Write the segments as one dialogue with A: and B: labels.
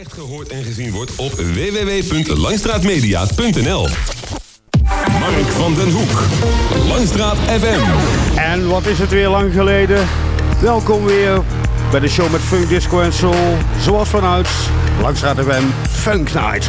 A: echt gehoord en gezien wordt op www.langstraatmedia.nl. Mark van den Hoek, Langstraat FM.
B: En wat is het weer lang geleden? Welkom weer bij de show met funk, disco en soul. Zoals vanuit Langstraat FM Funk Night.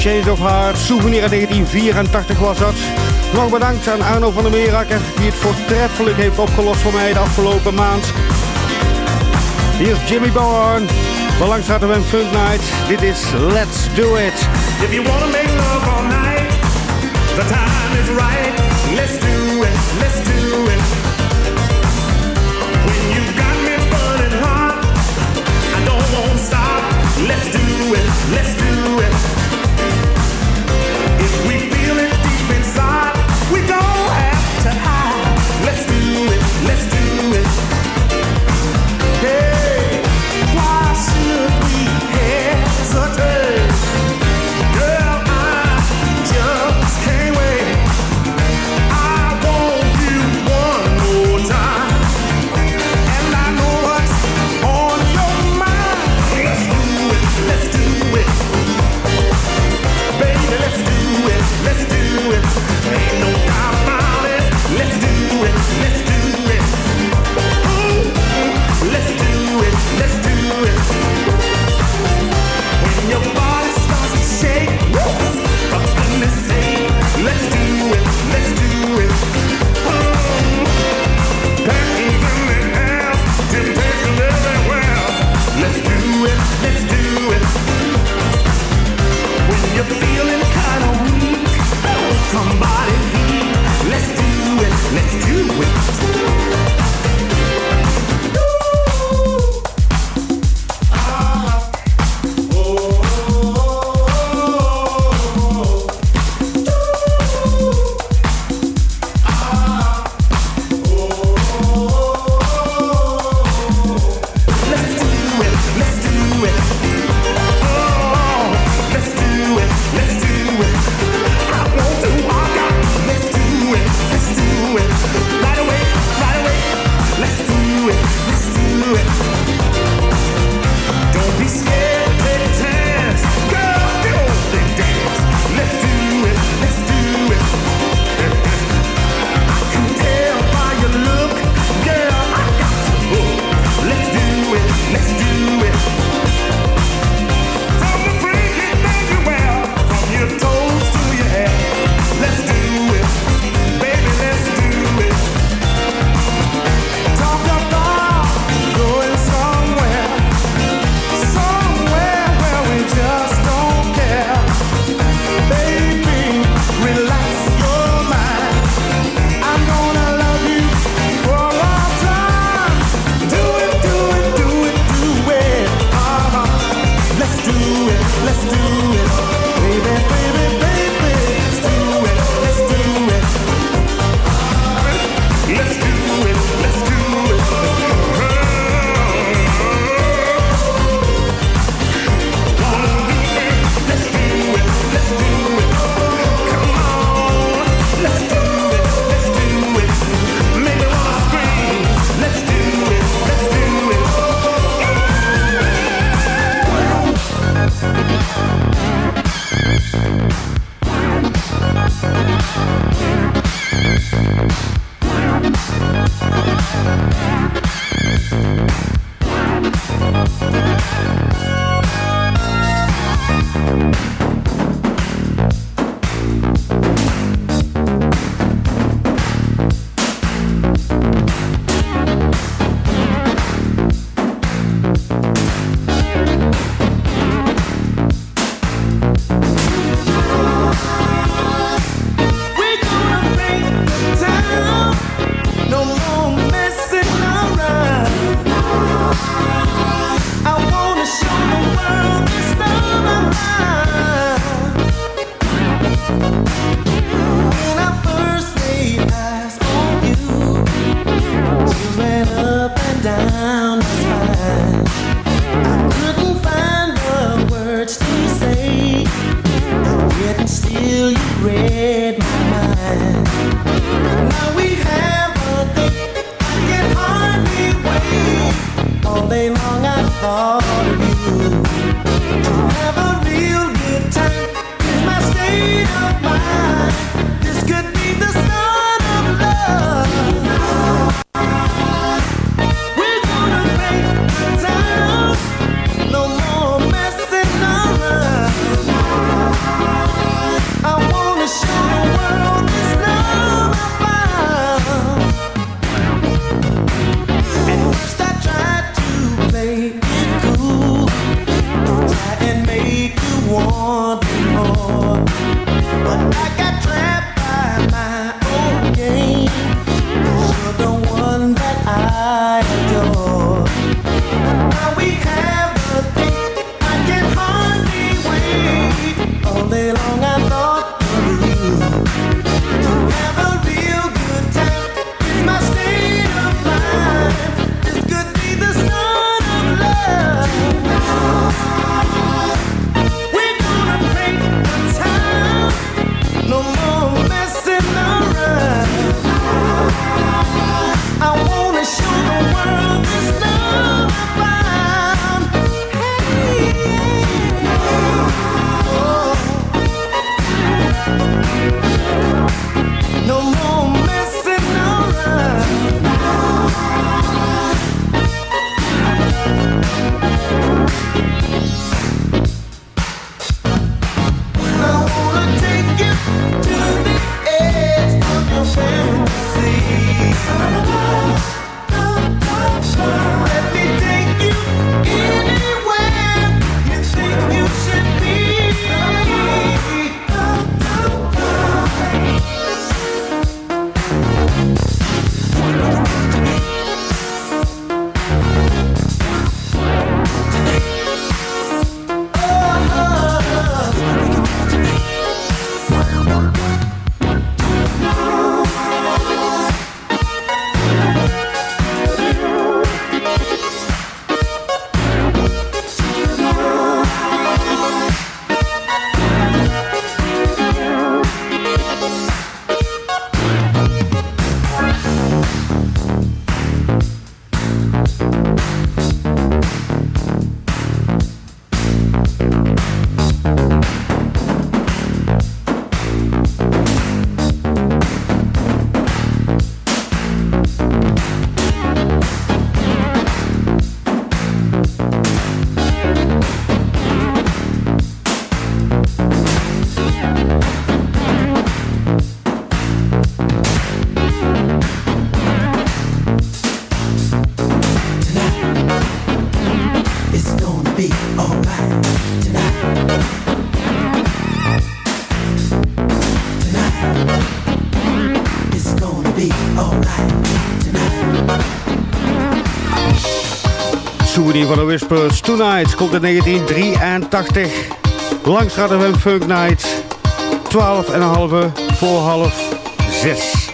C: Change of Heart. Souvenir uit 1984 was dat. Nog bedankt aan Arno van der Meerakker die het voortreffelijk heeft opgelost voor mij de afgelopen maand. Hier is Jimmy Bowen. Belangs hadden we een Funk Night. Dit is Let's Do It.
D: If you wanna make love all night, the time is right. Let's do it, let's do it. When you got me burning hot, I don't want to stop. Let's do it, let's do it.
E: doing. Ain't no with long I thought of you. To have a real good time is my state of mind.
C: This could van de Whispers. Tonight komt in 1983. Langs FM Funk Night. 12 en een halve voor half 6.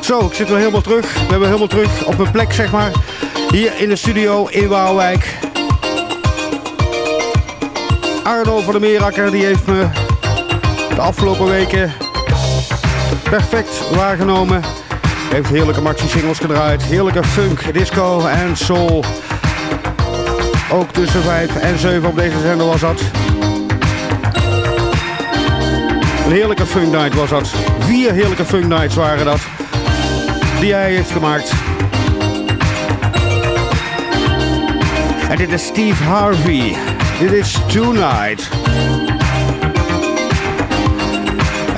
C: Zo, ik zit weer helemaal terug. We hebben helemaal terug op mijn plek, zeg maar. Hier in de studio in Waalwijk. Arno van der Meerakker, die heeft me de afgelopen weken perfect waargenomen. Heeft heerlijke maxi-singles gedraaid. Heerlijke funk, disco en soul. Ook tussen 5 en 7 op deze zender was dat. Een heerlijke funk night was dat. Vier heerlijke funk nights waren dat. Die hij heeft gemaakt. En dit is Steve Harvey. Dit is Tonight.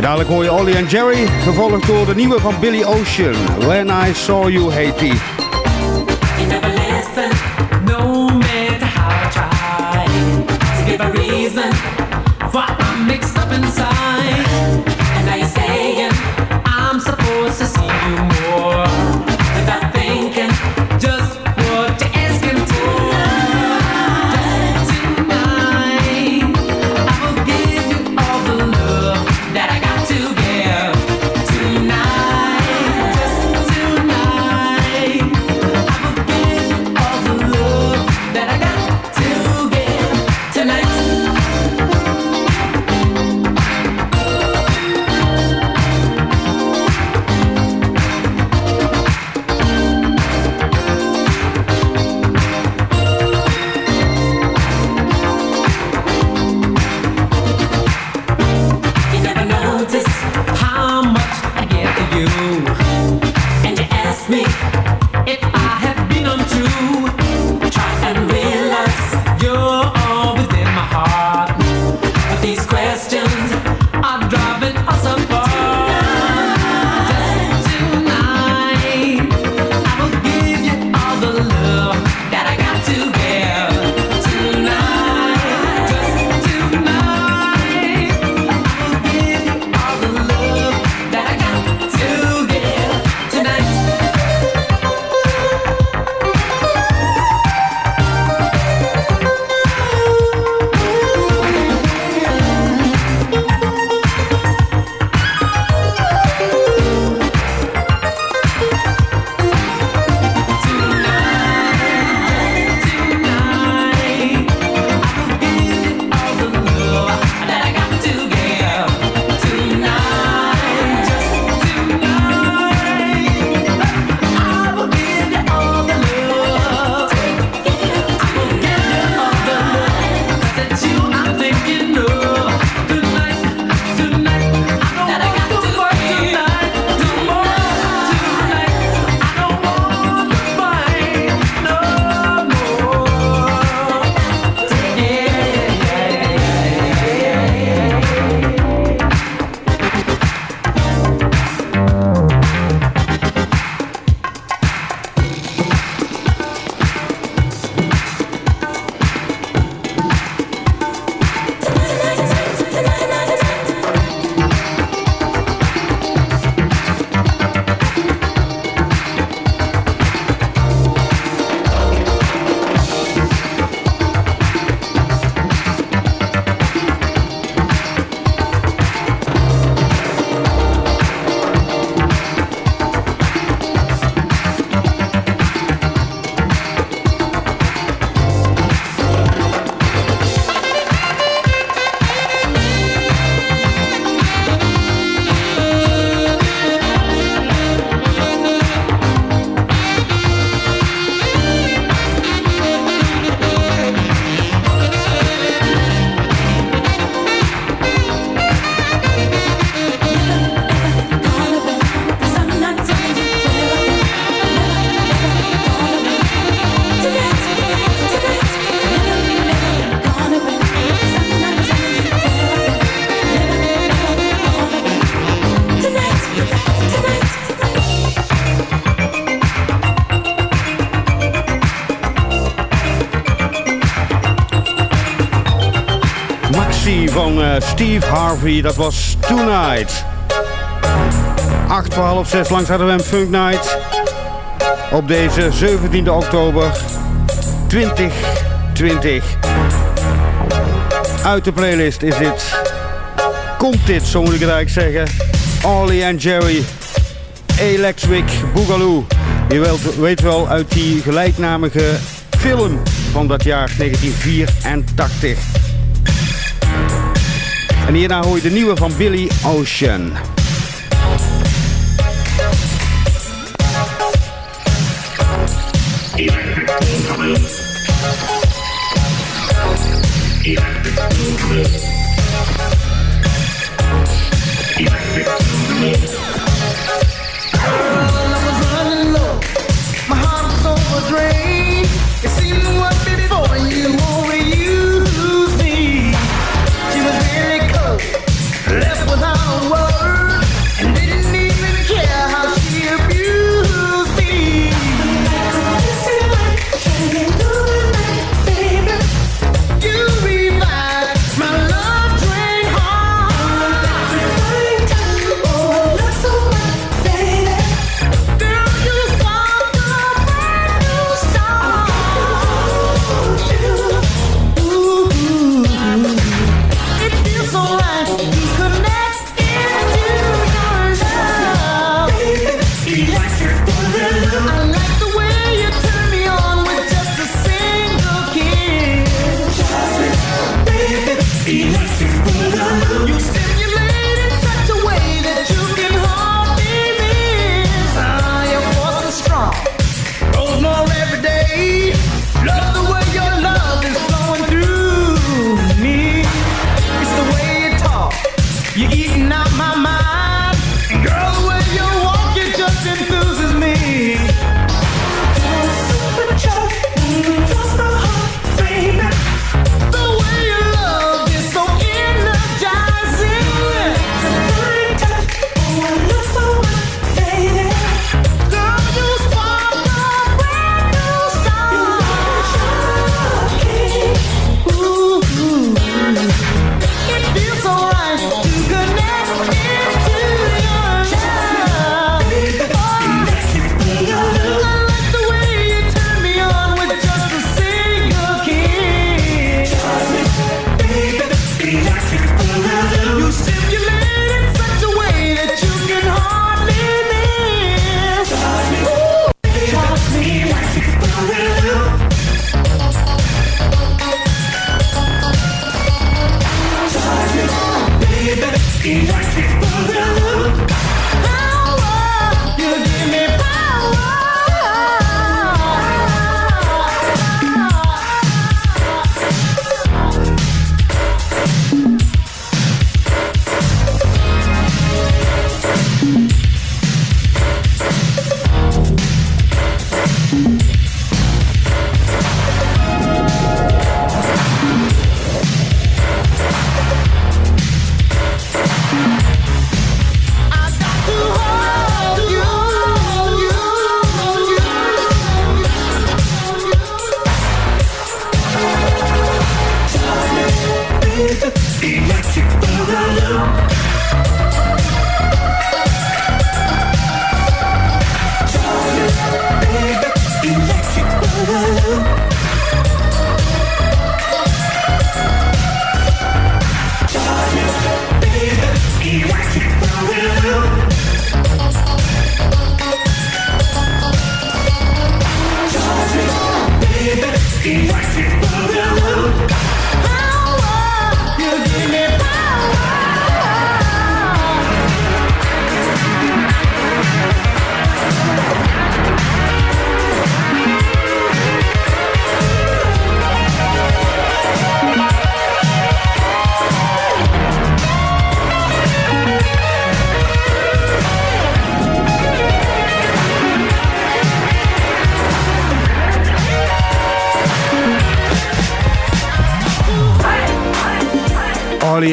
C: Dadelijk hoor je Ollie en Jerry, gevolgd door de nieuwe van Billy Ocean, When I Saw You Haiti. Steve Harvey, dat was Tonight. 8 voor half 6 langs een Funk Night. Op deze 17 oktober 2020. Uit de playlist is dit. Komt dit, zo moet ik het eigenlijk zeggen. Ollie en Jerry. Electric Boogaloo. Je weet wel uit die gelijknamige film van dat jaar 1984. En hierna hoor je de nieuwe van Billy Ocean.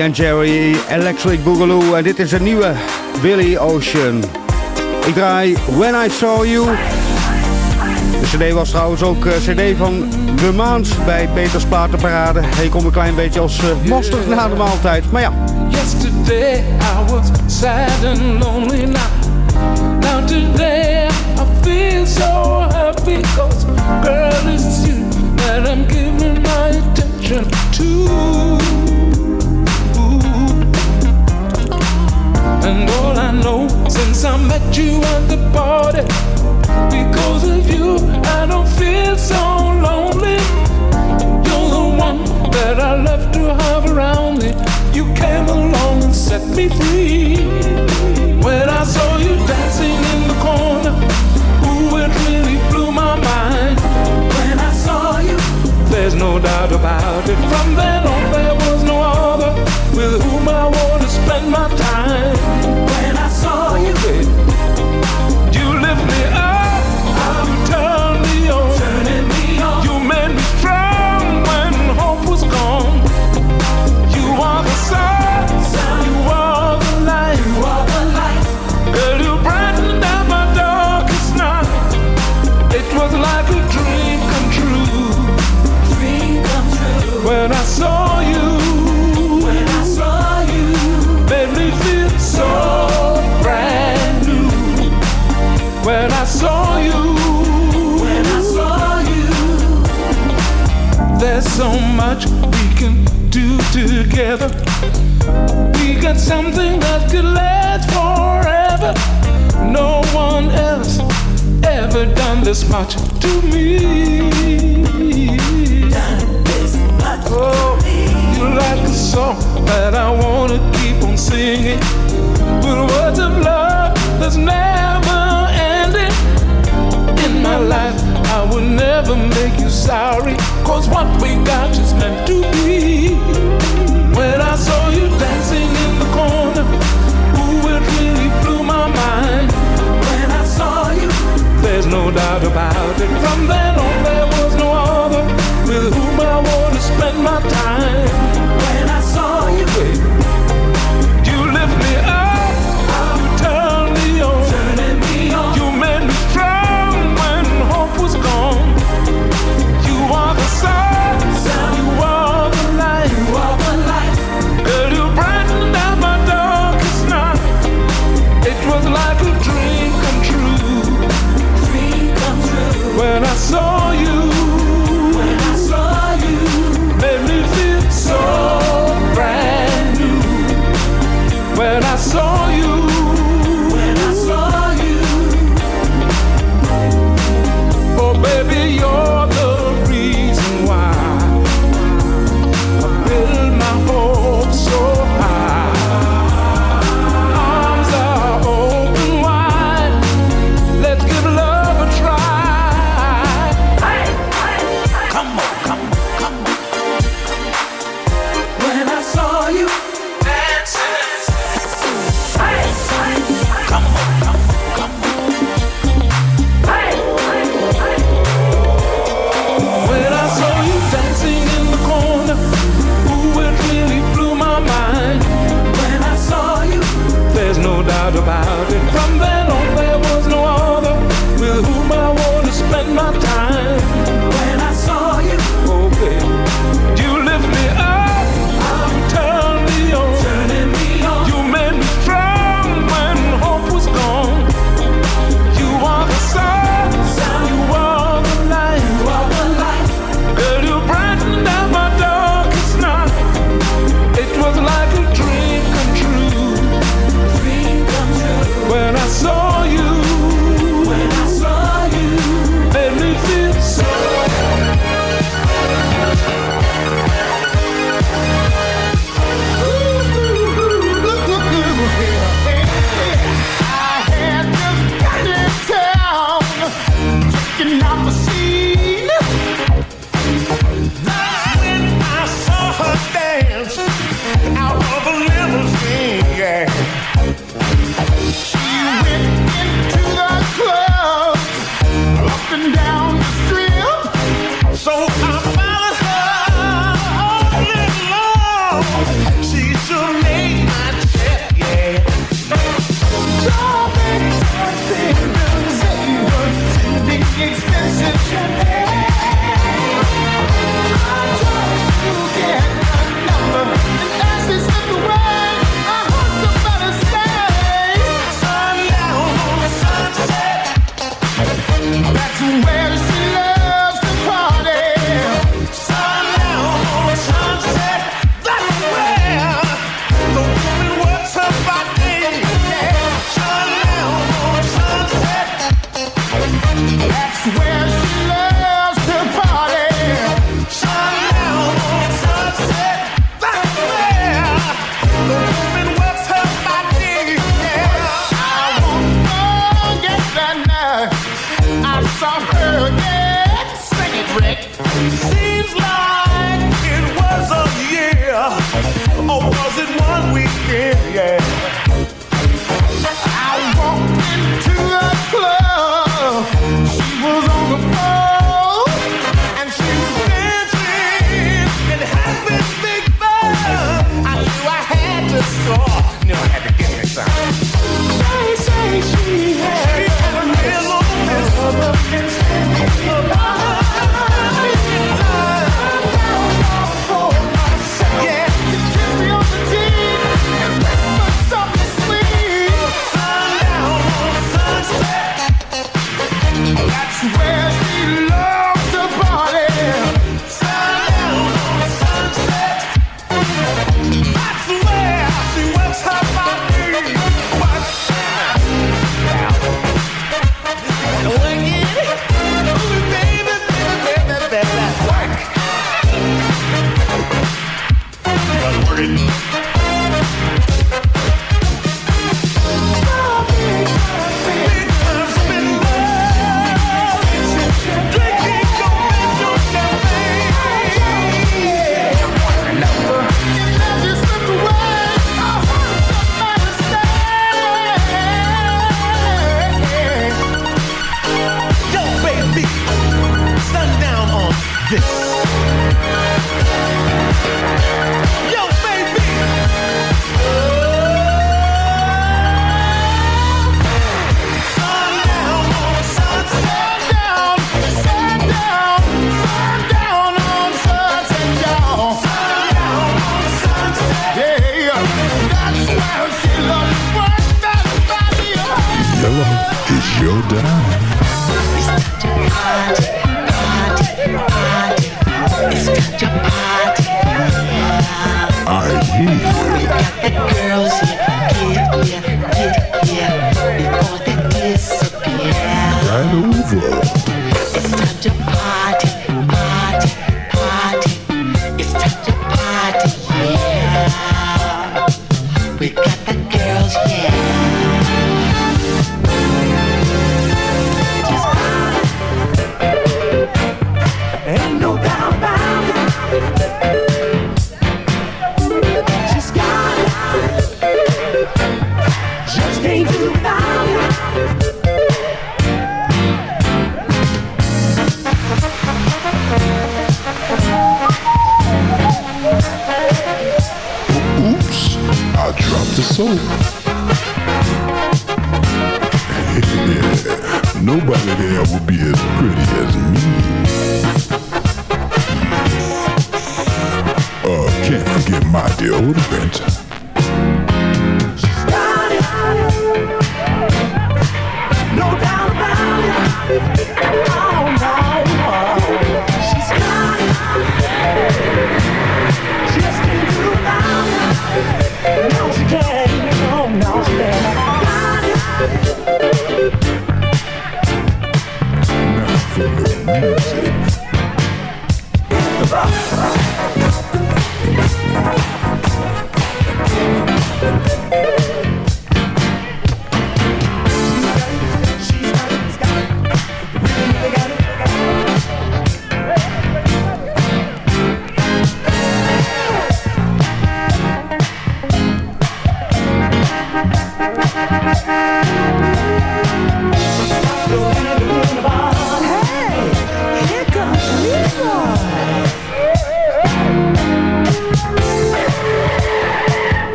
C: En Jerry, Electric Boogaloo. En dit is een nieuwe Billy Ocean. Ik draai When I Saw You. De cd was trouwens ook uh, cd van de maand bij Peters Platenparade. Hij komt een klein beetje als uh, mosterd na de maaltijd. Maar ja.
F: Yesterday I was sad and lonely now. Now today I feel so happy cause girl it's you that I'm giving my attention to. And all I know since I met you at the party, because of you, I don't feel so lonely. You're the one that I love to have around me. You came along and set me free. When I saw you dancing in the corner, there's no doubt about it. From then on, there was no other with whom I want to spend my time. When I saw you, you so much we can do together. We got something that could last forever. No one else ever done this much to me. Oh, you like a song that I wanna keep on singing. With words of love that's never ending. In my life, I will never make you sorry. Cause what we got is meant to be. When I saw you dancing in the corner, ooh, it really blew my mind. When I saw you, there's no doubt about it. From then on, there was no other with whom I want to spend my time.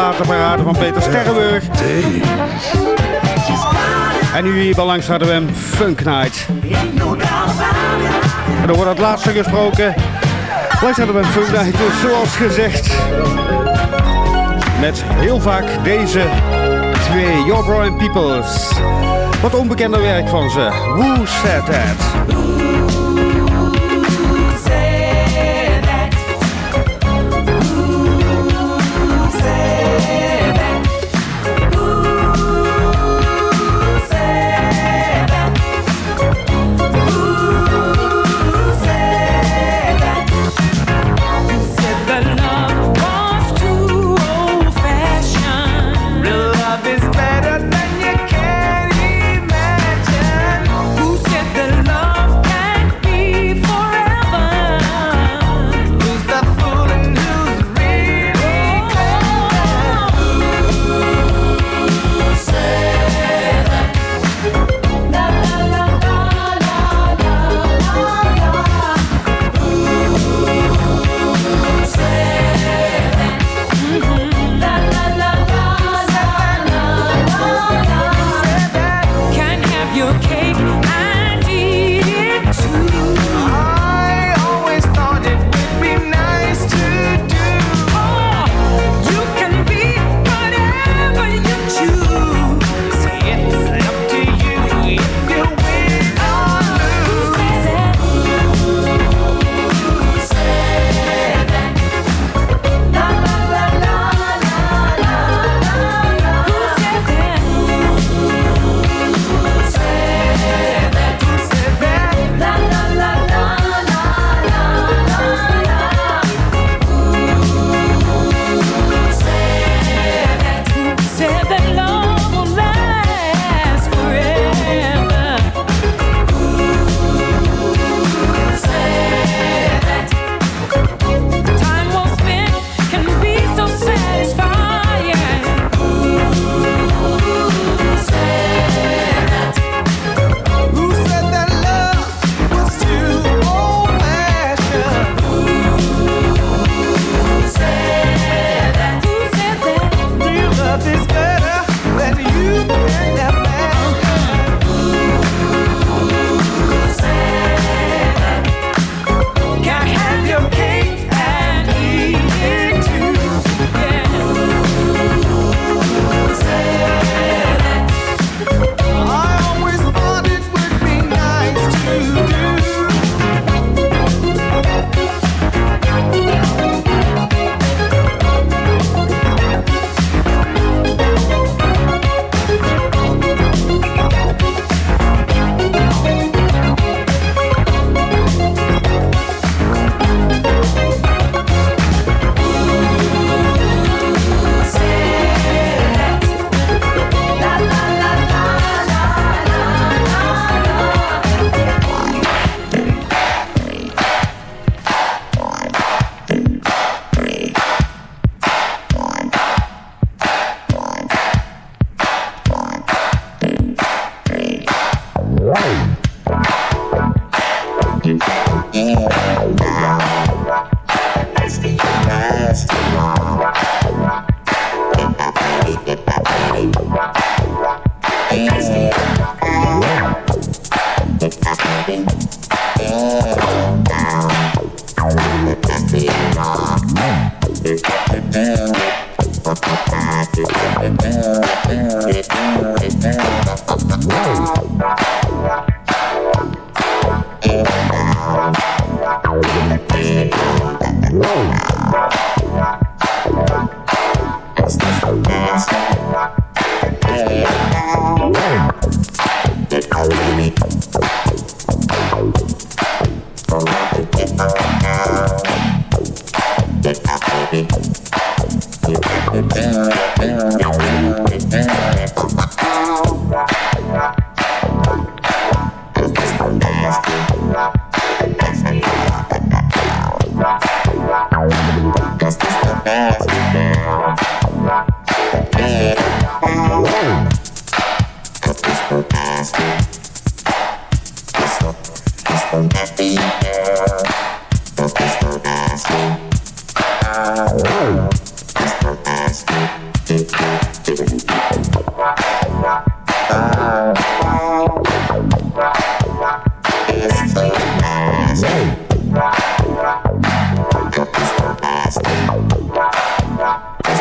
G: Platenparade van Peter Sterrenburg. En nu hier langs hadden we hem Funk Night. En dan wordt het laatste gesproken. Langs hadden we hem Funk Night, dus zoals gezegd. Met heel vaak deze twee, Your Brian Peoples. Wat onbekender werk van ze. Who said that?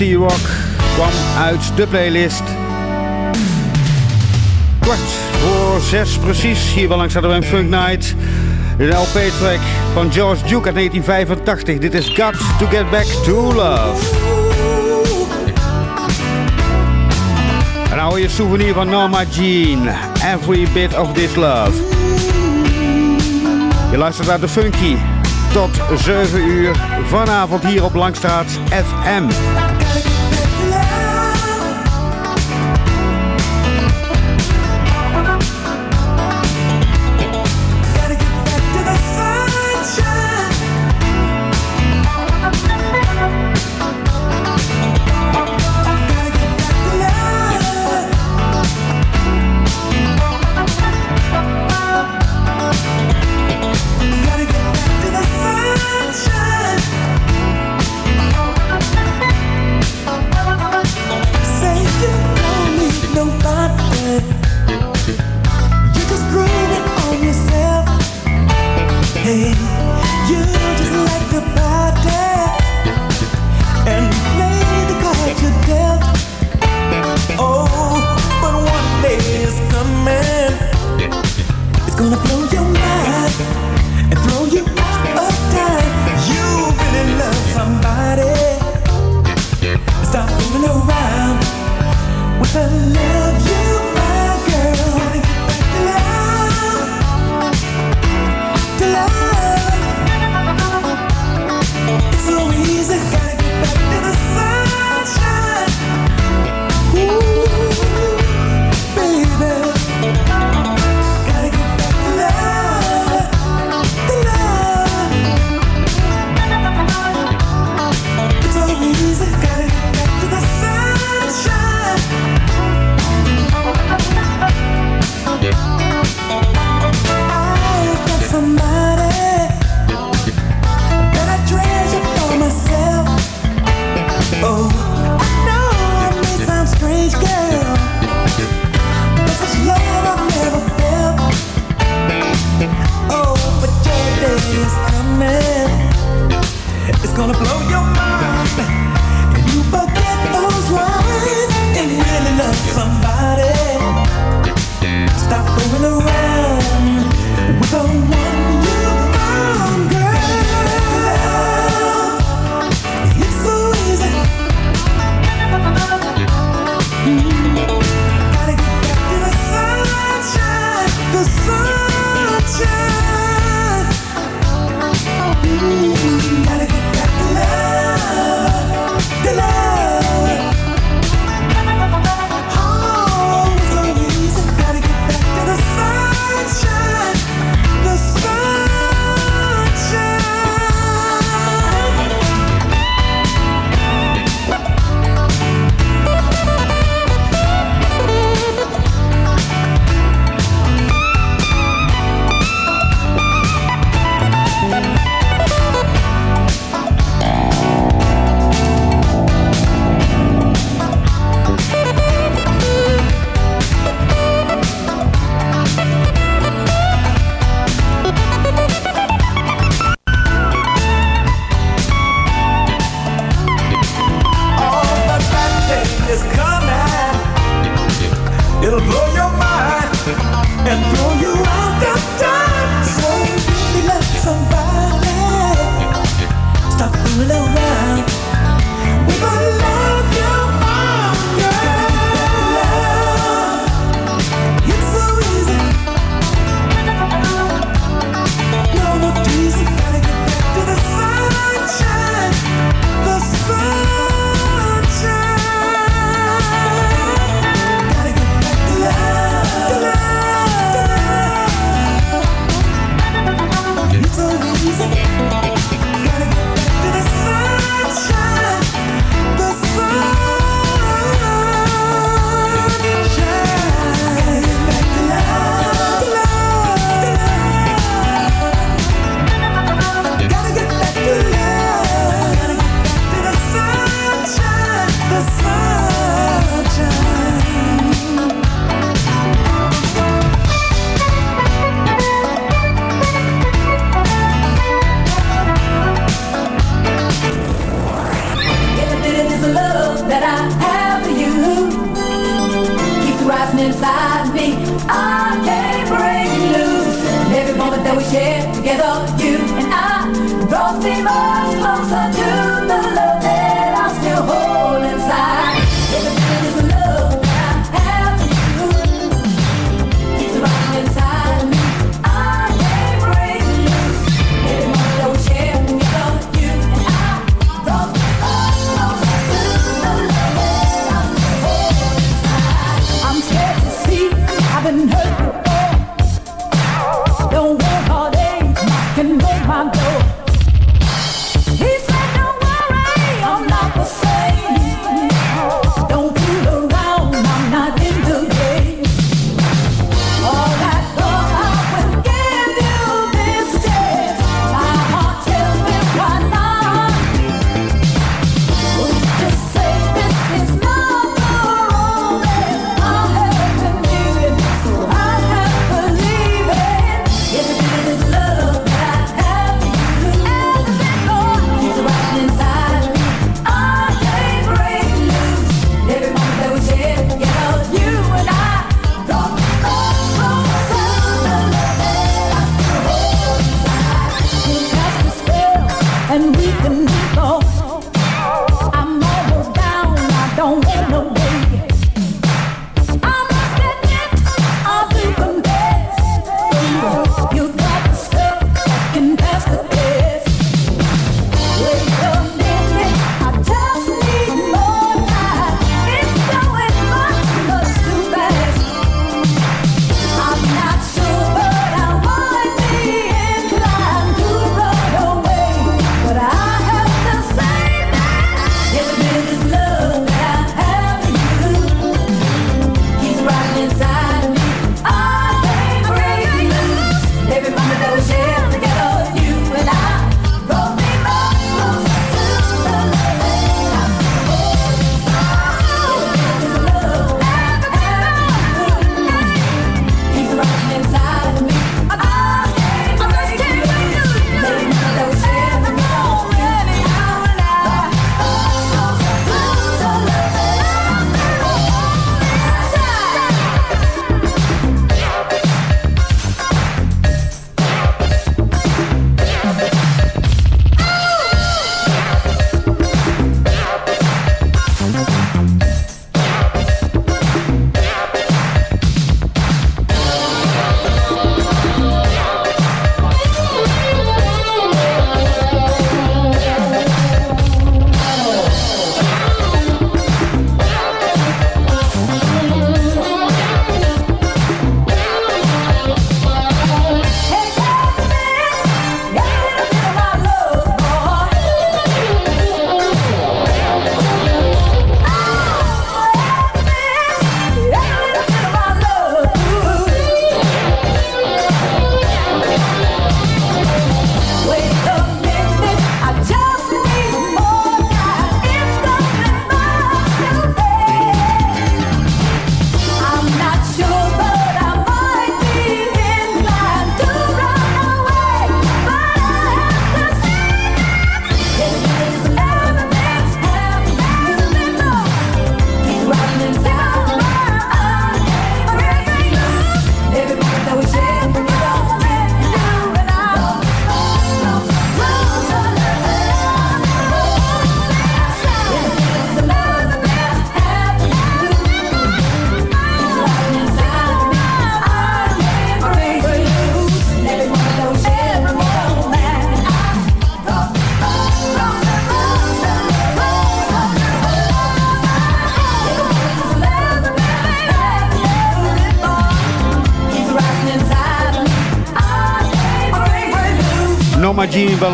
H: Rock kwam uit de playlist. Kwart voor zes precies, hier wel langs hadden we een Funk Night. Een LP-track van George Duke uit 1985. Dit is Got to Get Back to Love. En nou je souvenir van Norma Jean. Every bit of this love. Je luistert naar de Funky. Tot 7 uur vanavond hier op Langstraat FM.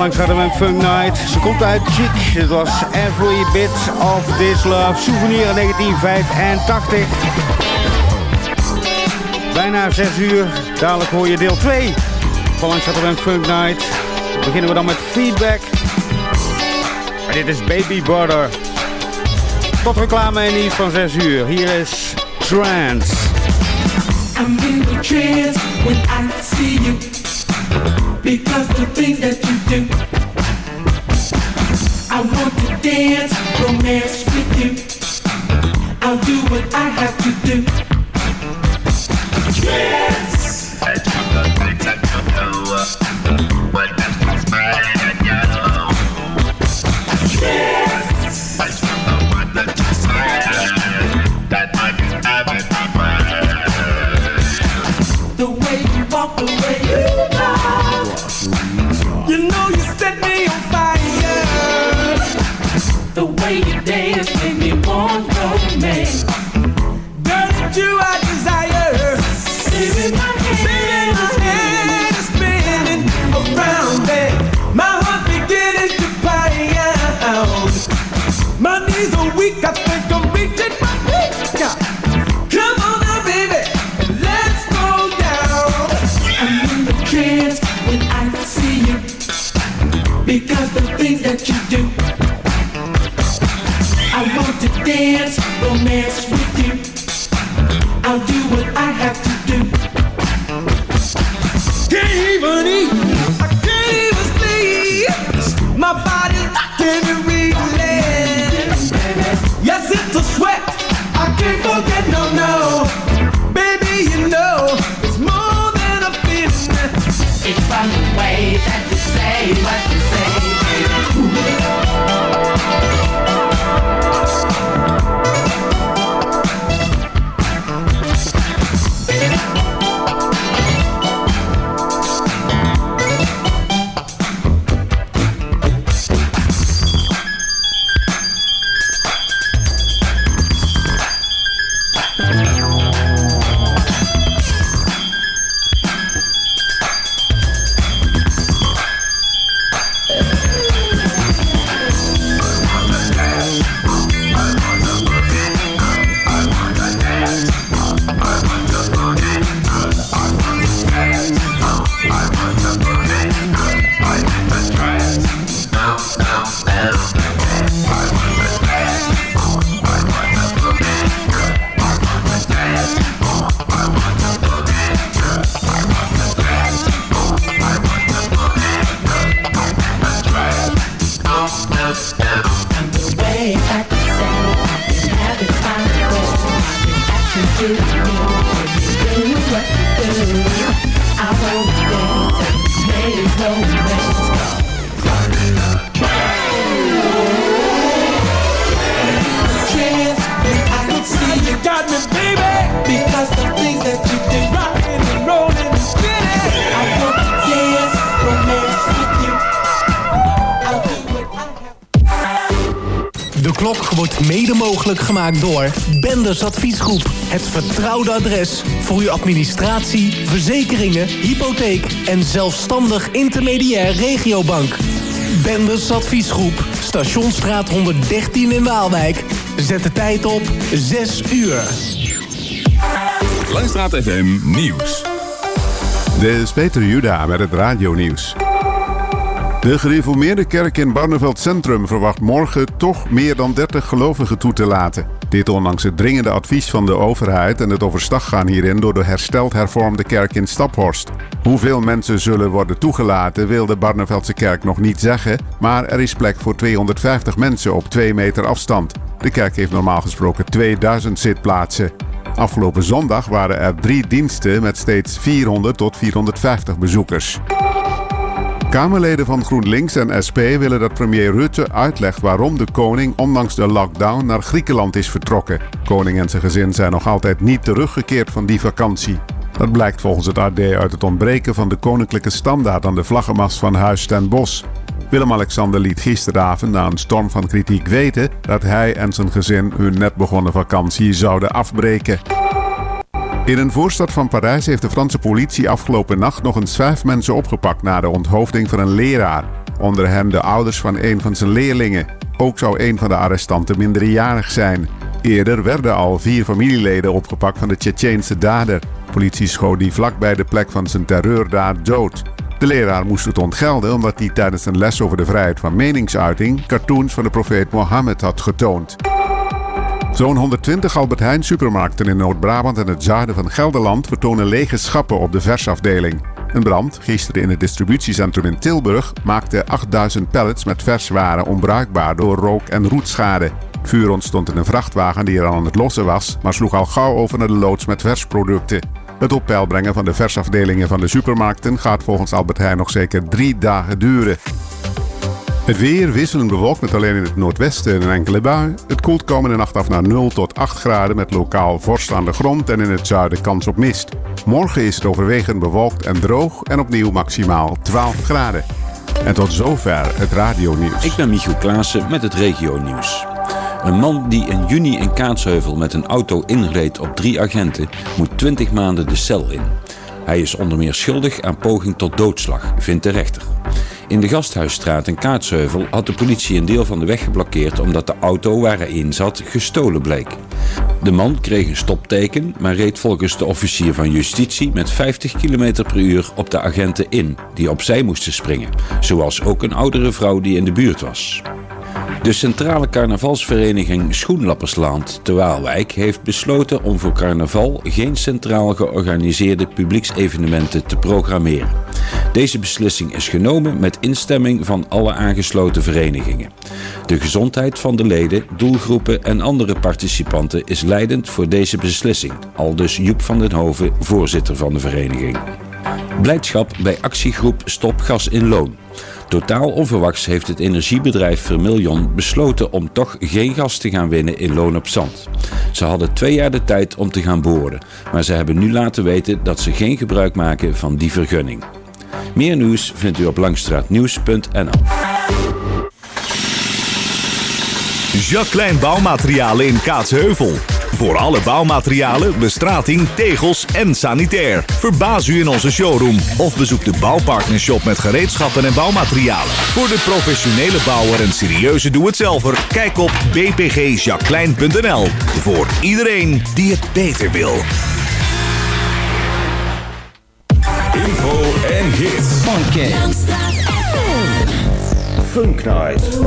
C: Langs hadden Funk Night. Ze komt uit Chic. Het was Every Bit of This Love. Souvenir 1985. Bijna 6 uur. Dadelijk hoor je deel 2 van langs hadden Funk Night. Beginnen we dan met feedback. En dit is Baby Brother. Tot reclame en niet van 6 uur. Hier is Trance.
F: I'm in the trance when I see you. Because the things that you do. I want to dance, romance with you. I'll do what I have to do. The
I: door Benders Adviesgroep. Het vertrouwde adres voor uw administratie, verzekeringen, hypotheek en zelfstandig intermediair regiobank. Benders Adviesgroep, Stationsstraat 113 in Waalwijk. Zet de tijd op 6 uur.
A: Langstraat FM Nieuws.
J: Dit is Juda met het radionieuws. De gereformeerde kerk in Barneveld Centrum verwacht morgen toch meer dan 30 gelovigen toe te laten. Dit ondanks het dringende advies van de overheid en het overstag gaan hierin door de hersteld hervormde kerk in Staphorst. Hoeveel mensen zullen worden toegelaten wil de Barneveldse kerk nog niet zeggen, maar er is plek voor 250 mensen op 2 meter afstand. De kerk heeft normaal gesproken 2000 zitplaatsen. Afgelopen zondag waren er drie diensten met steeds 400 tot 450 bezoekers. Kamerleden van GroenLinks en SP willen dat premier Rutte uitlegt waarom de koning ondanks de lockdown naar Griekenland is vertrokken. Koning en zijn gezin zijn nog altijd niet teruggekeerd van die vakantie. Dat blijkt volgens het AD uit het ontbreken van de koninklijke standaard aan de vlaggenmast van Huis ten Bosch. Willem-Alexander liet gisteravond na een storm van kritiek weten dat hij en zijn gezin hun net begonnen vakantie zouden afbreken. In een voorstad van Parijs heeft de Franse politie afgelopen nacht nog eens vijf mensen opgepakt na de onthoofding van een leraar. Onder hen de ouders van een van zijn leerlingen. Ook zou een van de arrestanten minderjarig zijn. Eerder werden al vier familieleden opgepakt van de Tsjetsjeense dader. Politie schoot die vlak bij de plek van zijn terreurdaad dood. De leraar moest het ontgelden omdat hij tijdens een les over de vrijheid van meningsuiting cartoons van de profeet Mohammed had getoond. Zo'n 120 Albert Heijn supermarkten in Noord-Brabant en het zuiden van Gelderland vertonen lege schappen op de versafdeling. Een brand, gisteren in het distributiecentrum in Tilburg, maakte 8000 pallets met verswaren onbruikbaar door rook- en roetschade. Vuur ontstond in een vrachtwagen die er aan het lossen was, maar sloeg al gauw over naar de loods met versproducten. Het op brengen van de versafdelingen van de supermarkten gaat volgens Albert Heijn nog zeker drie dagen duren. Het weer wisselend bewolkt met alleen in het noordwesten een enkele bui. Het koelt komende nacht af naar 0 tot 8 graden met lokaal vorst aan de grond en in het zuiden kans op mist. Morgen is het overwegend bewolkt en droog en opnieuw maximaal 12 graden. En tot zover het radionieuws.
K: Ik ben Michiel Klaassen met het regionieuws. Een man die in juni in Kaatsheuvel met een auto inreed op drie agenten moet 20 maanden de cel in. Hij is onder meer schuldig aan poging tot doodslag, vindt de rechter. In de Gasthuisstraat in Kaatsheuvel had de politie een deel van de weg geblokkeerd omdat de auto waar hij in zat gestolen bleek. De man kreeg een stopteken, maar reed volgens de officier van justitie met 50 km per uur op de agenten in, die opzij moesten springen, zoals ook een oudere vrouw die in de buurt was. De Centrale Carnavalsvereniging Schoenlappersland te Waalwijk heeft besloten om voor carnaval geen centraal georganiseerde publieksevenementen te programmeren. Deze beslissing is genomen met instemming van alle aangesloten verenigingen. De gezondheid van de leden, doelgroepen en andere participanten is leidend voor deze beslissing, aldus Joep van den Hoven, voorzitter van de vereniging. Blijdschap bij actiegroep Stop Gas in Loon. Totaal onverwachts heeft het energiebedrijf Vermilion besloten om toch geen gas te gaan winnen in Loon op Zand. Ze hadden twee jaar de tijd om te gaan boren, maar ze hebben nu laten weten dat ze geen gebruik maken van die vergunning. Meer nieuws vindt u op langstraatnieuws.nl.
L: Jacques Klein Bouwmaterialen in Kaatsheuvel. Voor alle bouwmaterialen, bestrating, tegels en sanitair. Verbaas u in onze showroom of bezoek de Bouwpartnershop met gereedschappen en bouwmaterialen. Voor de professionele bouwer en serieuze doe-het-zelver, kijk op bpgjacqueline.nl. Voor iedereen die het beter wil.
A: Info en hits.
M: Funky.
E: Funk Night.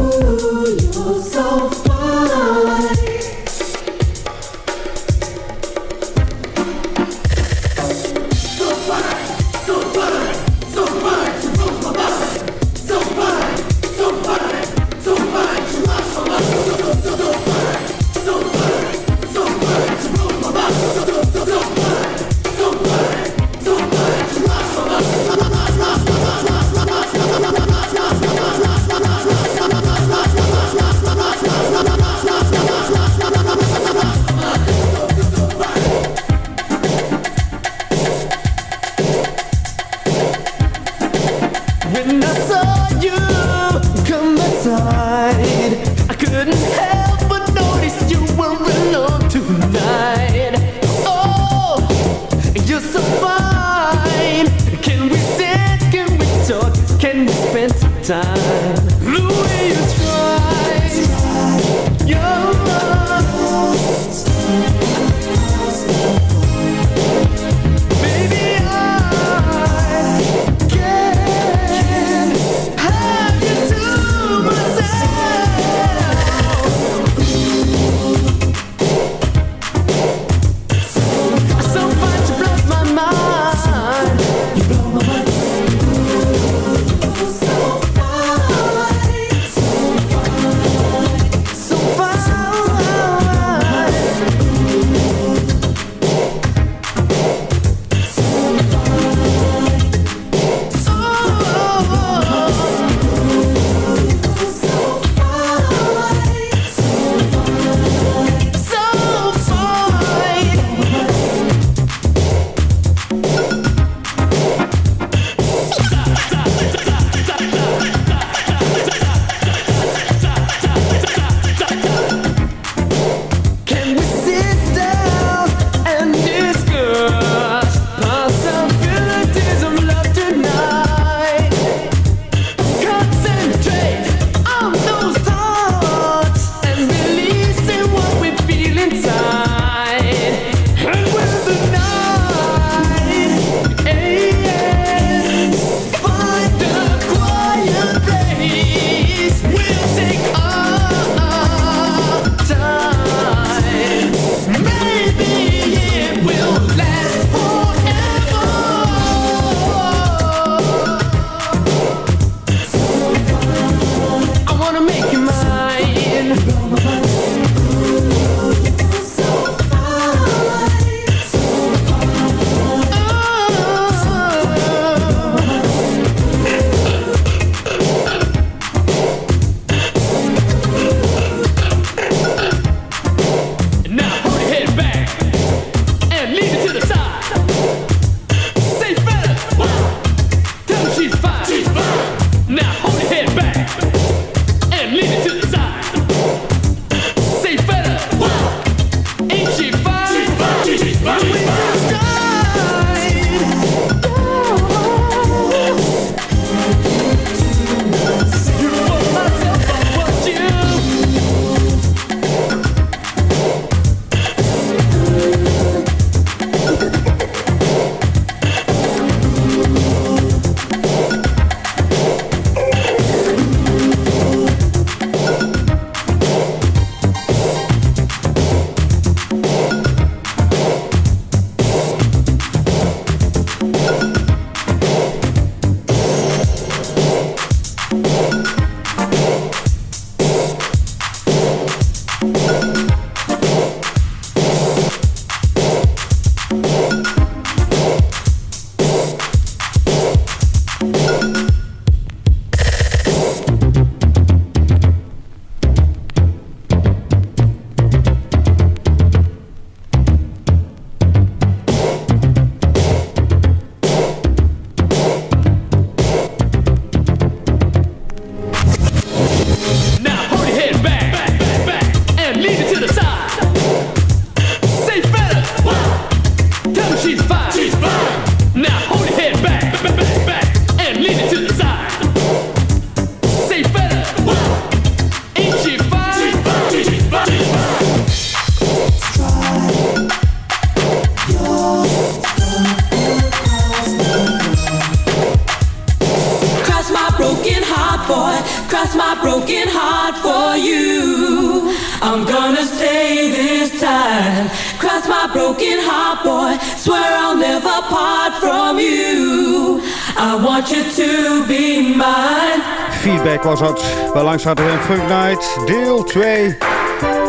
C: langs Hardware Funk Night, deel 2.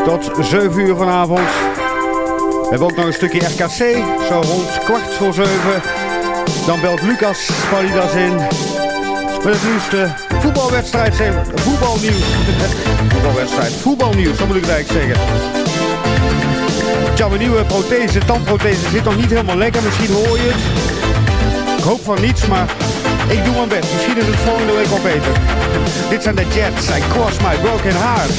C: Tot 7 uur vanavond. We hebben ook nog een stukje RKC, zo rond kwart voor 7. Dan belt Lucas Palidas in. Met het nieuwste voetbalwedstrijd, voetbalnieuws. voetbalwedstrijd, voetbalnieuws, Dat moet ik eigenlijk zeggen. Tja, mijn nieuwe prothese, tandprothese, zit nog niet helemaal lekker. Misschien hoor je het. Ik hoop van niets, maar ik doe mijn best, misschien is het volgende week al beter. Dit zijn de Jets,
G: I cross my broken heart.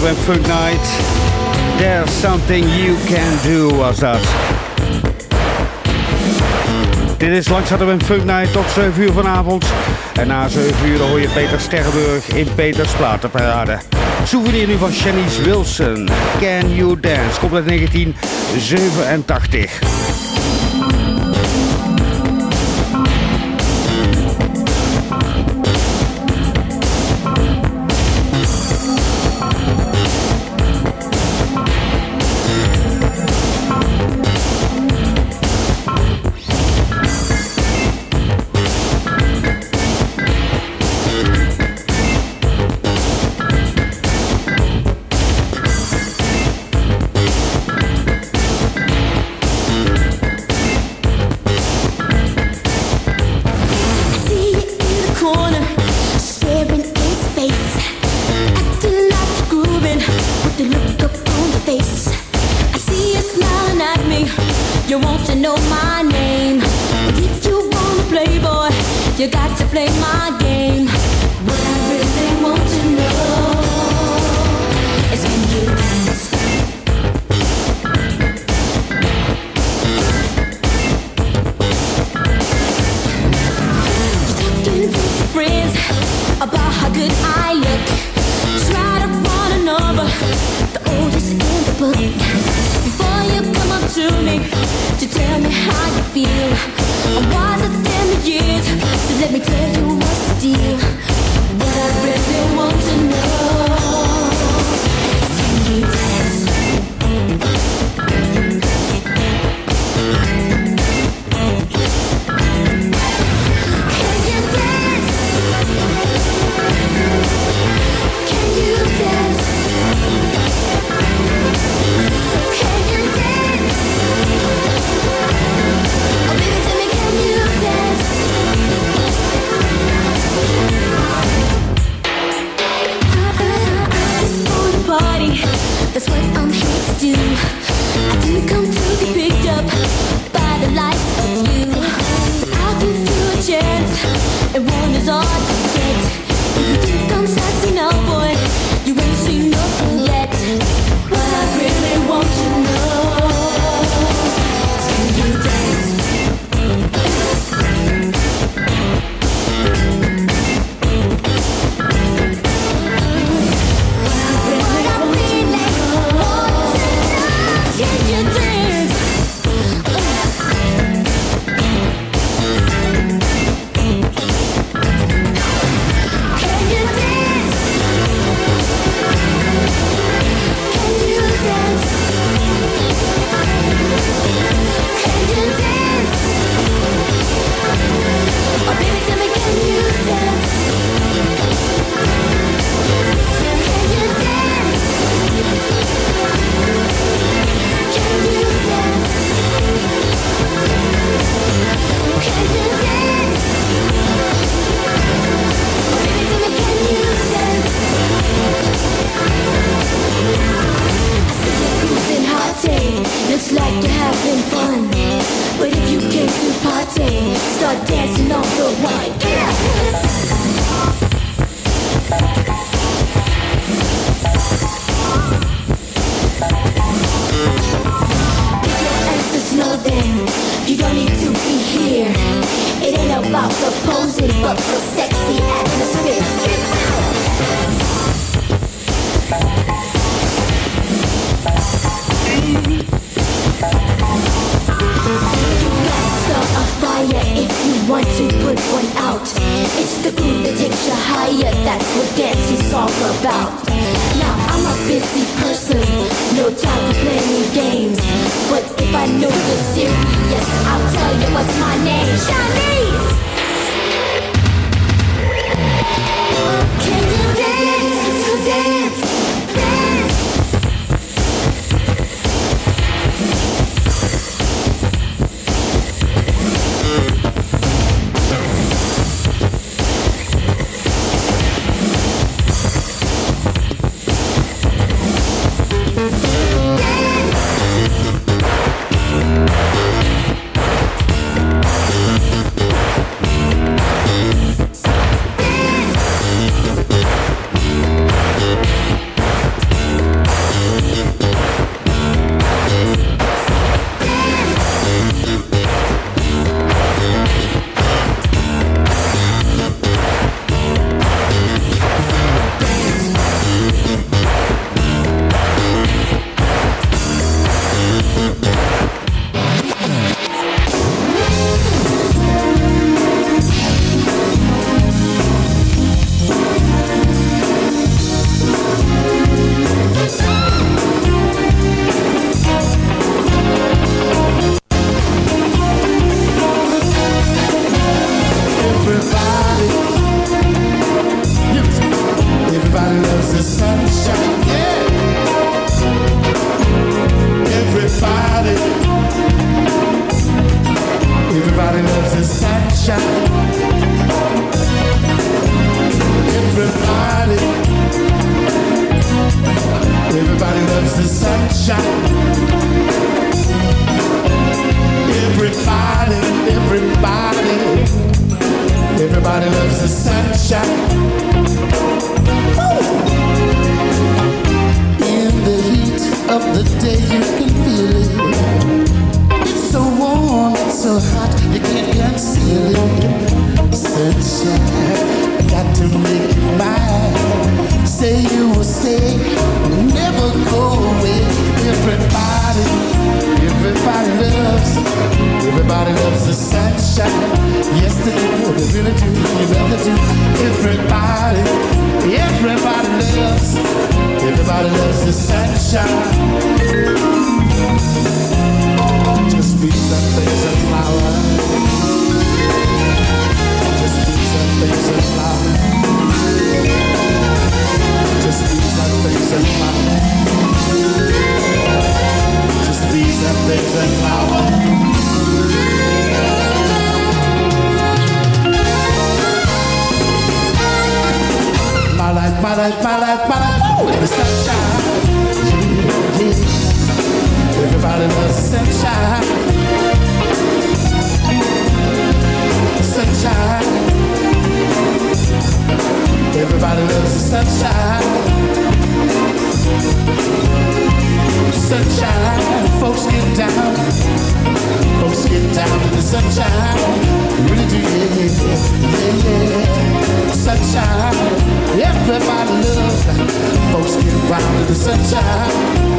N: Bij Funk Night. There's something you can do, was dat. Dit is langs hadden Funk Night tot 7 uur vanavond. En na 7 uur hoor je Peter Sterrenburg in Peters Platenparade. Souvenir nu van Shanice Wilson. Can You Dance? Komt uit 1987.
M: you have life, my life, my
O: life. Oh, in the sunshine. Everybody loves sunshine. Sunshine. Everybody loves sunshine sunshine. Folks get down. Folks get down in the sunshine. Really do, yeah, yeah, yeah. Sunshine. Everybody loves. Folks get round in the sunshine.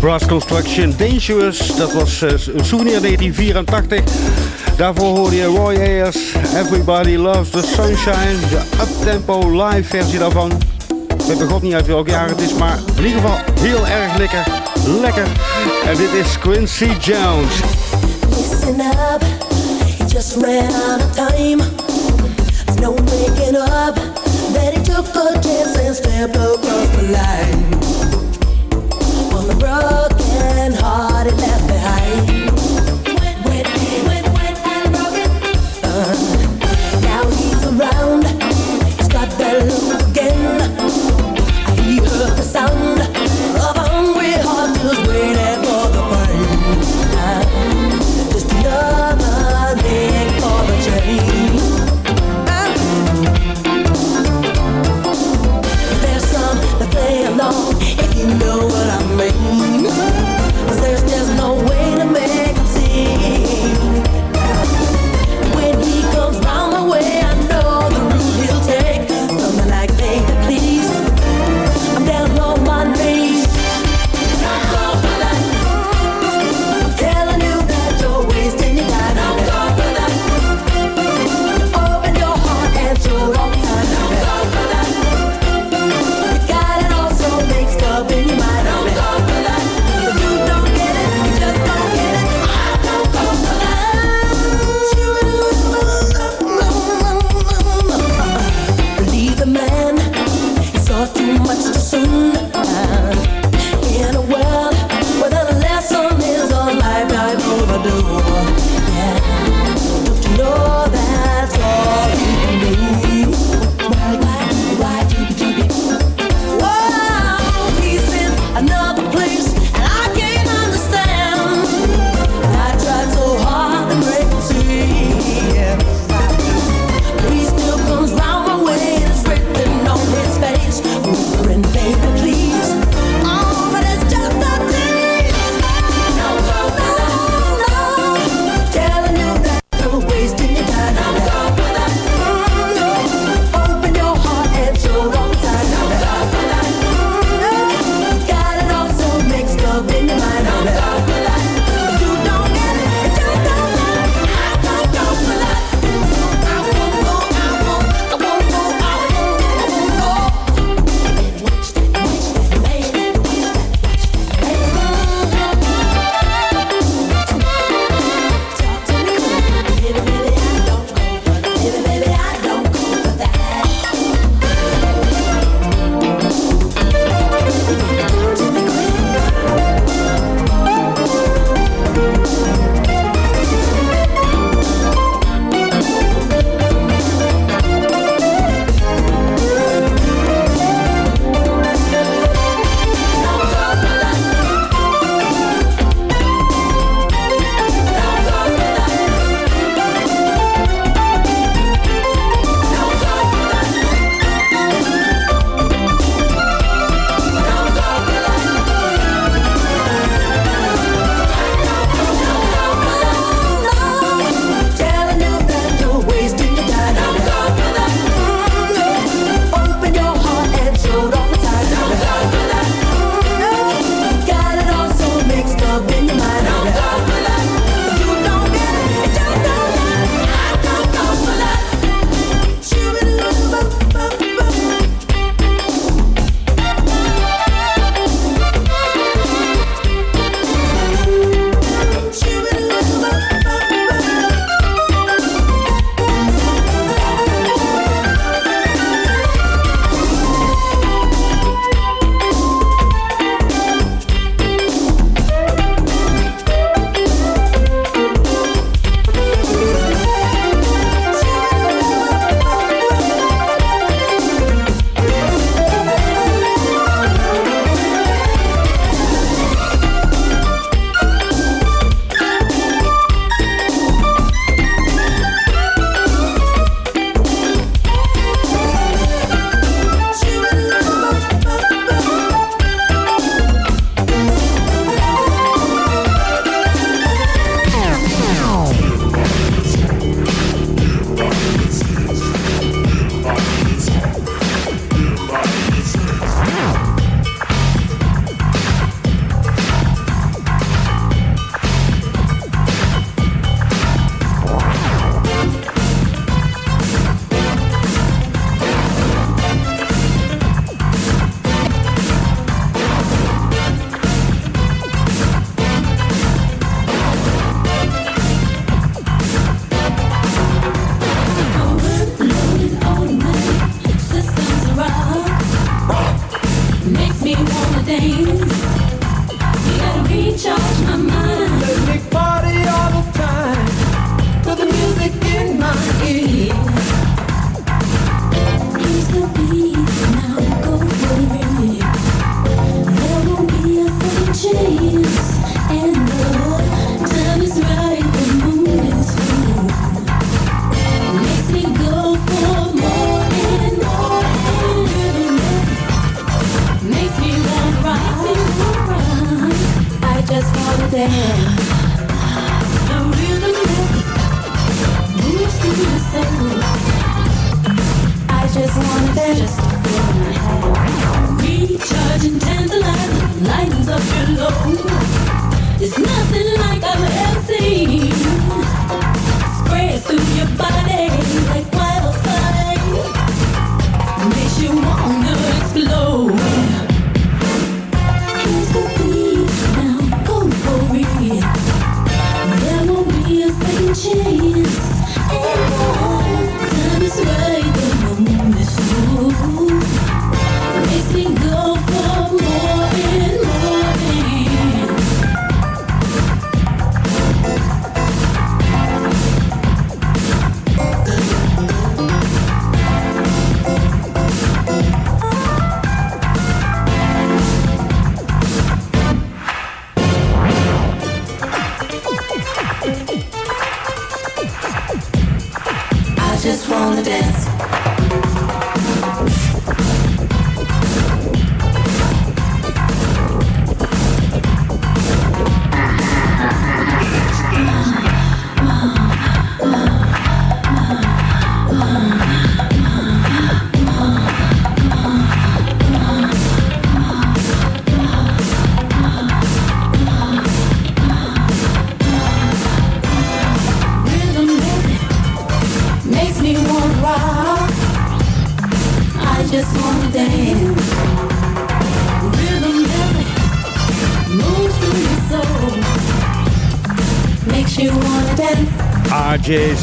C: Brass Construction Dangerous. Dat was uh, een souvenir 1984. Daarvoor hoorde je Roy Ayers. Everybody Loves the Sunshine. De uptempo live versie daarvan. Ik weet nog god niet uit welk jaar het is, maar in ieder geval heel erg lekker. Lekker. En dit is Quincy Jones.
N: Listen up, he just ran out of time. No making up that he took a chance and stepped across the line. On broken hearted left behind.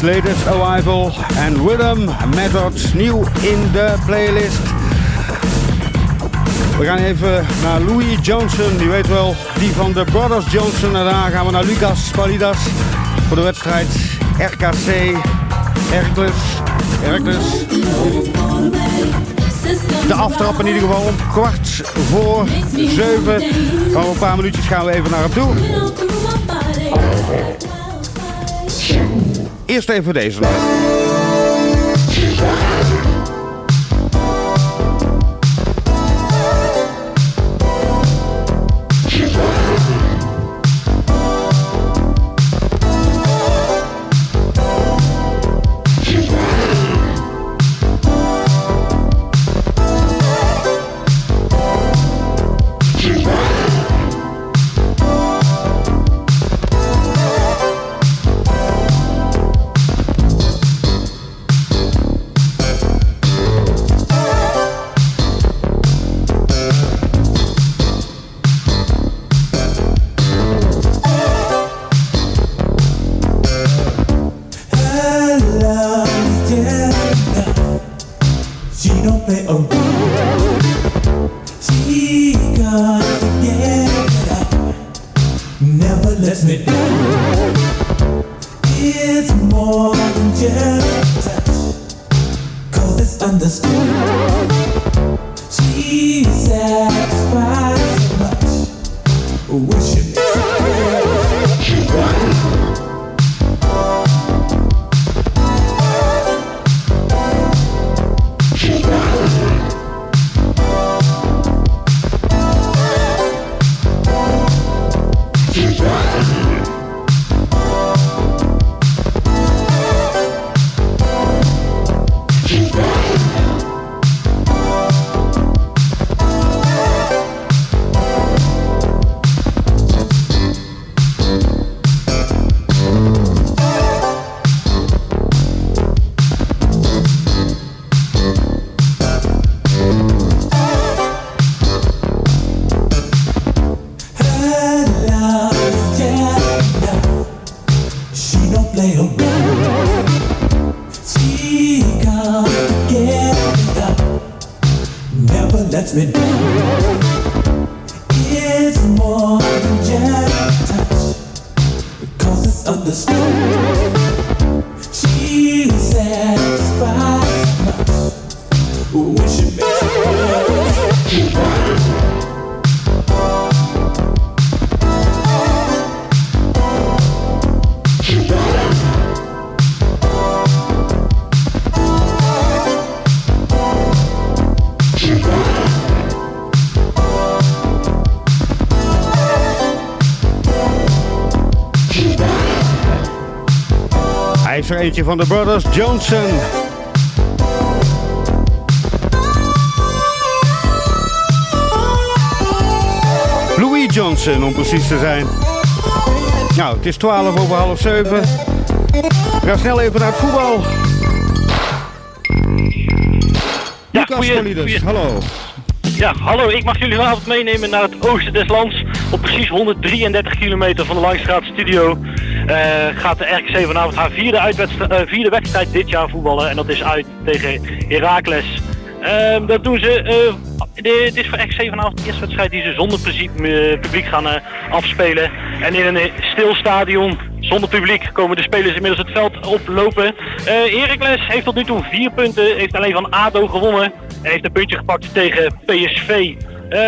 C: Latest arrival and rhythm methods nieuw in de playlist. We gaan even naar Louis Johnson, die weet wel, die van de Brothers Johnson. En daarna gaan we naar Lucas Palidas voor de wedstrijd RKC Hercules. Hercules. De aftrap in ieder geval om kwart voor zeven. Over een paar minuutjes gaan we even naar hem toe. Eerst even deze. Er eentje van de Brothers Johnson. Louis Johnson, om precies te zijn. Nou, het is 12 over half 7. We gaan snel even naar het voetbal.
P: Ja,
C: Lucas
P: goeie-
C: Polides,
P: goeie-
C: hallo.
P: Ja, hallo. Ik mag jullie vanavond meenemen naar het oosten des lands. Op precies 133 kilometer van de Langstraat Studio gaat de RKC vanavond haar vierde, eh, vierde wedstrijd dit jaar voetballen. En dat is uit tegen Heracles. Ehm, dat doen ze... eh, het is voor RKC vanavond de eerste wedstrijd die ze zonder eh, publiek gaan eh, afspelen. En in een eh, stil stadion, zonder publiek, komen de spelers inmiddels het veld oplopen. Eh Heracles heeft tot nu toe vier punten, heeft alleen van ADO gewonnen. En heeft een puntje gepakt tegen PSV. Eh,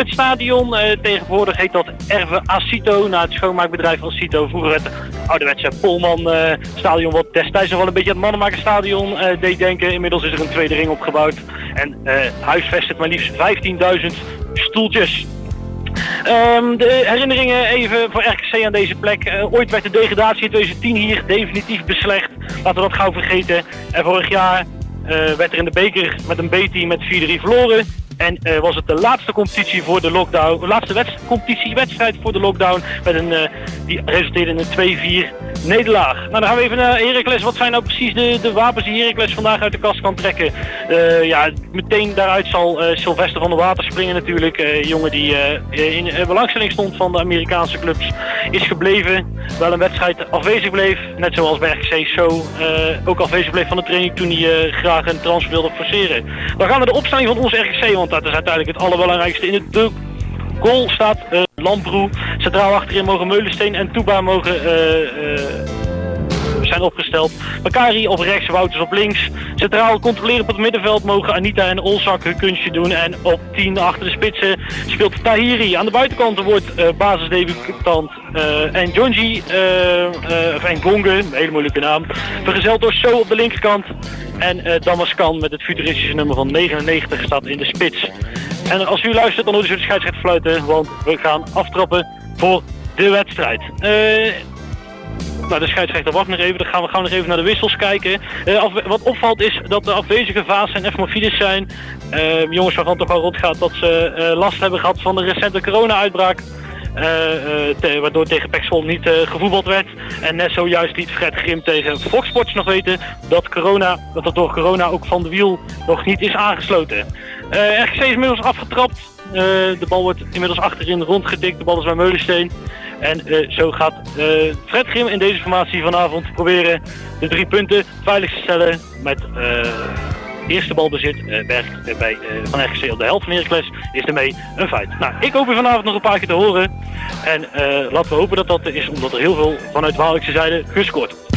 P: het stadion eh, tegenwoordig heet dat Erve Acito, na het schoonmaakbedrijf Acito. Vroeger het ouderwetse Polman eh, stadion, wat destijds nog wel een beetje het mannenmakerstadion eh, deed denken. Inmiddels is er een tweede ring opgebouwd en huisvest het maar liefst 15.000 stoeltjes. Ehm, de herinneringen even voor RKC aan deze plek. Ooit werd de degradatie in 2010 hier definitief beslecht. Laten we dat gauw vergeten. En vorig jaar werd er in de beker met een B-team met 4-3 verloren. En eh, was het de laatste competitie voor de lockdown, de laatste wedst- competitiewedstrijd voor de lockdown. Met een, eh, die resulteerde in een 2-4 nederlaag. Nou, dan gaan we even naar Heracles. Wat zijn nou precies de, de wapens die Heracles vandaag uit de kast kan trekken? Eh, ja, meteen daaruit zal Sylvester van der Water springen natuurlijk. Jongen die in belangstelling stond van de Amerikaanse clubs. Is gebleven, wel een wedstrijd afwezig bleef. Net zoals RKC zo ook afwezig bleef van de training toen hij graag een transfer wilde forceren. Dan gaan we de opstelling van ons RKC, want dat is uiteindelijk het allerbelangrijkste in het de goal staat Lamproe. Centraal achterin mogen Meulensteen en Touba mogen eh, eh, zijn opgesteld. Bakari op rechts, Wouters op links. Centraal controleren op het middenveld mogen Anita en Olzak hun kunstje doen. En op 10 achter de spitsen speelt Tahiri. Aan de buitenkant wordt eh basisdebutant eh en Jonji eh eh, en Gonge, een hele moeilijke naam, vergezeld door So op de linkerkant. En Damaskan met het futuristische nummer van 99 staat in de spits. En als u luistert, dan hoort u de scheidsrechter fluiten, want we gaan aftrappen voor de wedstrijd. Nou, de scheidsrechter wacht nog even. Dan gaan we gaan nog even naar de wissels kijken. Eh, wat opvalt is dat de afwezige Vaas en Efmofides zijn. Eh, jongens waarvan toch al rondgaat dat ze eh, last hebben gehad van de recente corona-uitbraak. Eh, waardoor tegen Pek Zwolle niet gevoetbald werd. En net zojuist liet Fred Grim tegen Fox Sports nog weten dat, corona, dat door corona ook Van de Wiel nog niet is aangesloten. RGC is inmiddels afgetrapt. De bal wordt inmiddels achterin rondgetikt. De bal is bij Meulensteen. En eh, zo gaat eh, Fred Grim in deze formatie vanavond proberen de drie punten veilig te stellen met eh, eerste balbezit werkt bij, van RGC op de helft van Heracles is ermee een feit. Nou, ik hoop u vanavond nog een paar keer te horen. En laten we hopen dat dat is omdat er heel veel vanuit Waalwijkse zijde gescoord wordt.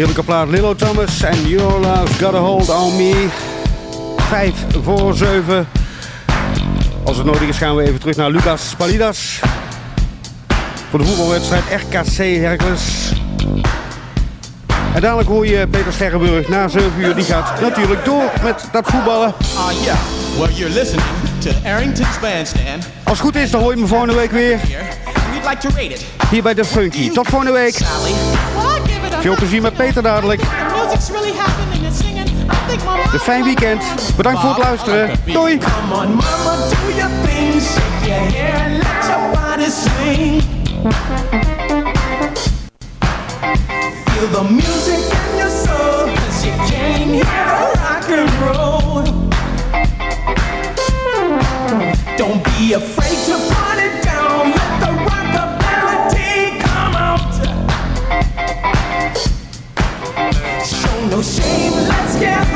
C: Heerlijke plaat. Lilo Thomas en Your Love's Got a Hold on Me. Vijf voor zeven. Als het nodig is gaan we even terug naar Lucas Palidas. Voor de voetbalwedstrijd RKC Hercules. En dadelijk hoor je Peter Sterrenburg na 7 uur. Die gaat natuurlijk door met dat voetballen.
Q: Ah, yeah. Well, you're listening to Arrington's Bandstand.
C: Als het goed is, dan hoor je me volgende week weer.
Q: We'd like to rate it.
C: Hier bij de Funky. Tot volgende week. Veel plezier met Peter dadelijk. Een fijn weekend. Bedankt voor het luisteren. Doei.
B: Feel the music in your soul, cause you came here to rock and roll. Don't be afraid to put Shame, let's get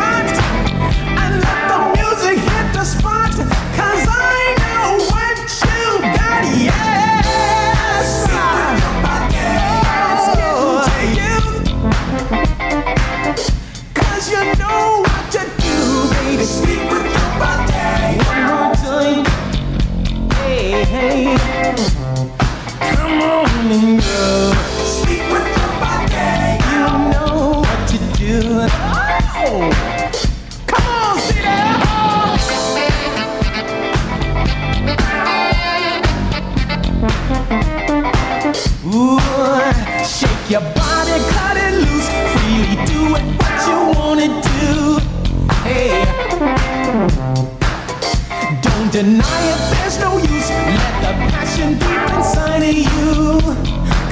B: deny it, there's no use. Let the passion deep inside of you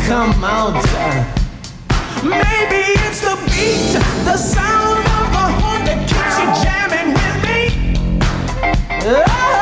B: come out. Maybe it's the beat, the sound of the horn that keeps you jamming with me. Ah,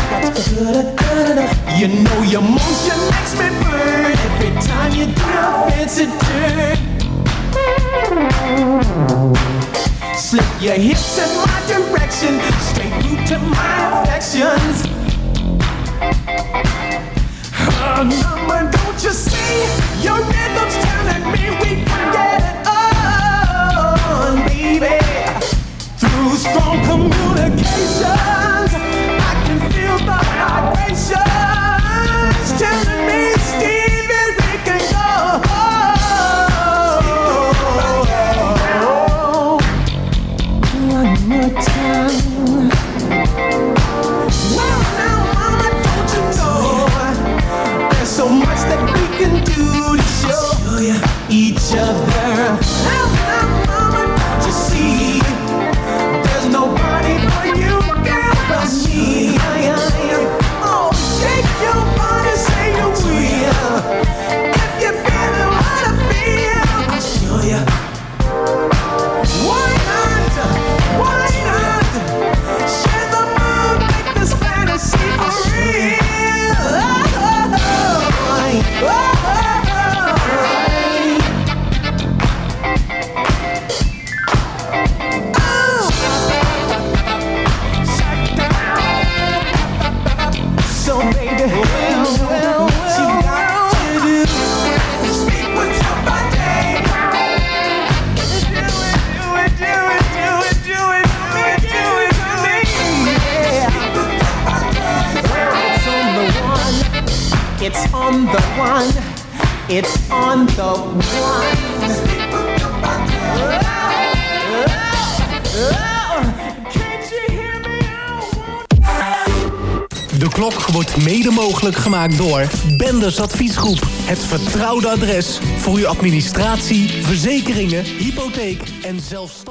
B: You know your motion makes me burn every time you do a fancy turn. Slip your hips in my direction, straight through to my affections. Oh, mama, don't you see your rhythm's telling me we can get it on, baby? Through strong communications, the run. It's on the?
I: De klok wordt mede mogelijk gemaakt door Benders Adviesgroep. Het vertrouwde adres voor uw administratie, verzekeringen, hypotheek en zelfstandig...